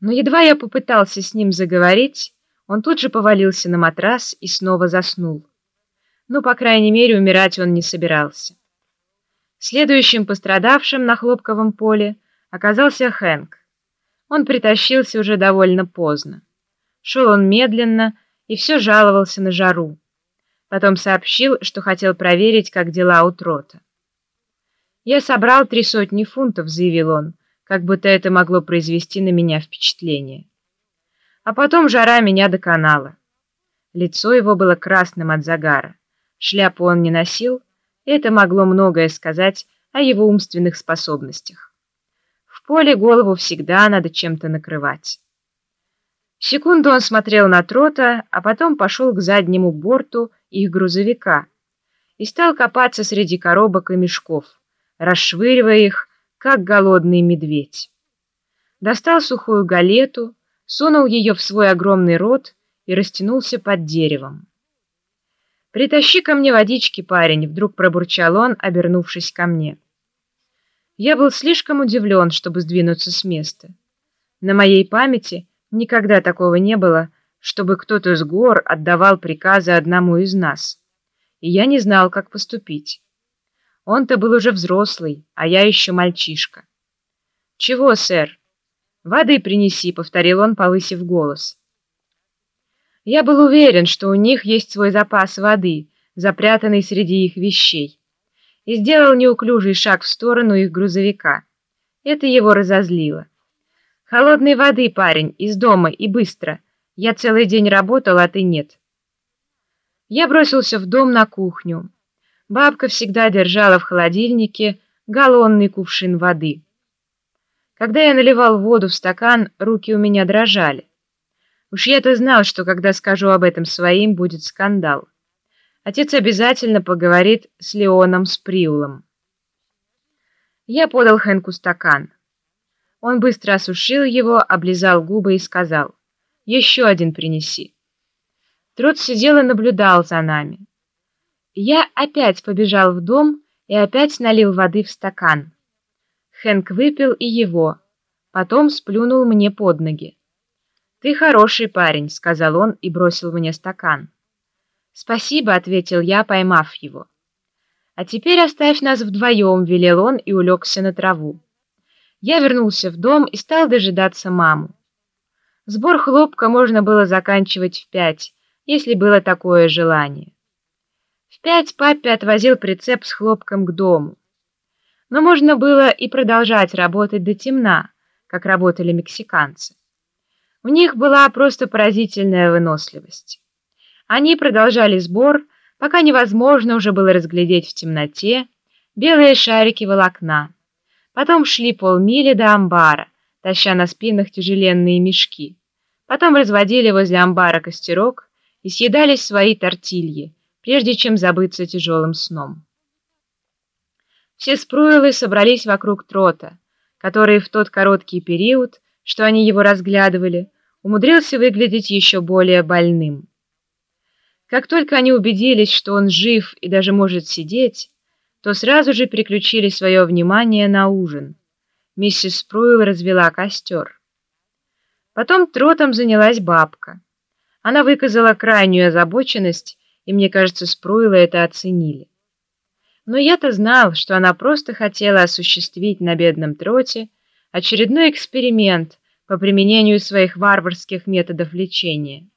Но едва я попытался с ним заговорить, он тут же повалился на матрас и снова заснул. Ну, по крайней мере, умирать он не собирался. Следующим пострадавшим на хлопковом поле оказался Хэнк. Он притащился уже довольно поздно. Шел он медленно и все жаловался на жару. Потом сообщил, что хотел проверить, как дела у Трота. «Я собрал три сотни фунтов», — заявил он, как будто это могло произвести на меня впечатление. А потом жара меня доконала. Лицо его было красным от загара. Шляпу он не носил, и это могло многое сказать о его умственных способностях. В поле голову всегда надо чем-то накрывать. Секунду он смотрел на Трота, а потом пошел к заднему борту их грузовика и стал копаться среди коробок и мешков, расшвыривая их, как голодный медведь. Достал сухую галету, сунул ее в свой огромный рот и растянулся под деревом. «Притащи ко мне водички, парень», — вдруг пробурчал он, обернувшись ко мне. Я был слишком удивлен, чтобы сдвинуться с места. На моей памяти никогда такого не было, чтобы кто-то с гор отдавал приказы одному из нас, и я не знал, как поступить. Он-то был уже взрослый, а я еще мальчишка. «Чего, сэр?» «Воды принеси», — повторил он, повысив голос. Я был уверен, что у них есть свой запас воды, запрятанный среди их вещей, и сделал неуклюжий шаг в сторону их грузовика. Это его разозлило. «Холодной воды, парень, из дома и быстро. Я целый день работал, а ты нет». Я бросился в дом на кухню. Бабка всегда держала в холодильнике галлонный кувшин воды. Когда я наливал воду в стакан, руки у меня дрожали. Уж я-то знал, что когда скажу об этом своим, будет скандал. Отец обязательно поговорит с Леоном Сприулом. Я подал Хэнку стакан. Он быстро осушил его, облизал губы и сказал, «Еще один принеси». Трот сидел и наблюдал за нами. Я опять побежал в дом и опять налил воды в стакан. Хэнк выпил и его, потом сплюнул мне под ноги. «Ты хороший парень», — сказал он и бросил мне стакан. «Спасибо», — ответил я, поймав его. «А теперь оставь нас вдвоем», — велел он и улегся на траву. Я вернулся в дом и стал дожидаться маму. Сбор хлопка можно было заканчивать в пять, если было такое желание. Пять папе отвозил прицеп с хлопком к дому. Но можно было и продолжать работать до темна, как работали мексиканцы. У них была просто поразительная выносливость. Они продолжали сбор, пока невозможно уже было разглядеть в темноте белые шарики волокна. Потом шли полмили до амбара, таща на спинах тяжеленные мешки. Потом разводили возле амбара костерок и съедали свои тортильи, прежде чем забыться тяжелым сном. Все спруилы собрались вокруг трота, который в тот короткий период, что они его разглядывали, умудрился выглядеть еще более больным. Как только они убедились, что он жив и даже может сидеть, то сразу же переключили свое внимание на ужин. Миссис Спруил развела костер. Потом тротом занялась бабка. Она выказала крайнюю озабоченность, и мне кажется, Спруилы это оценили. Но я-то знал, что она просто хотела осуществить на бедном троте очередной эксперимент по применению своих варварских методов лечения.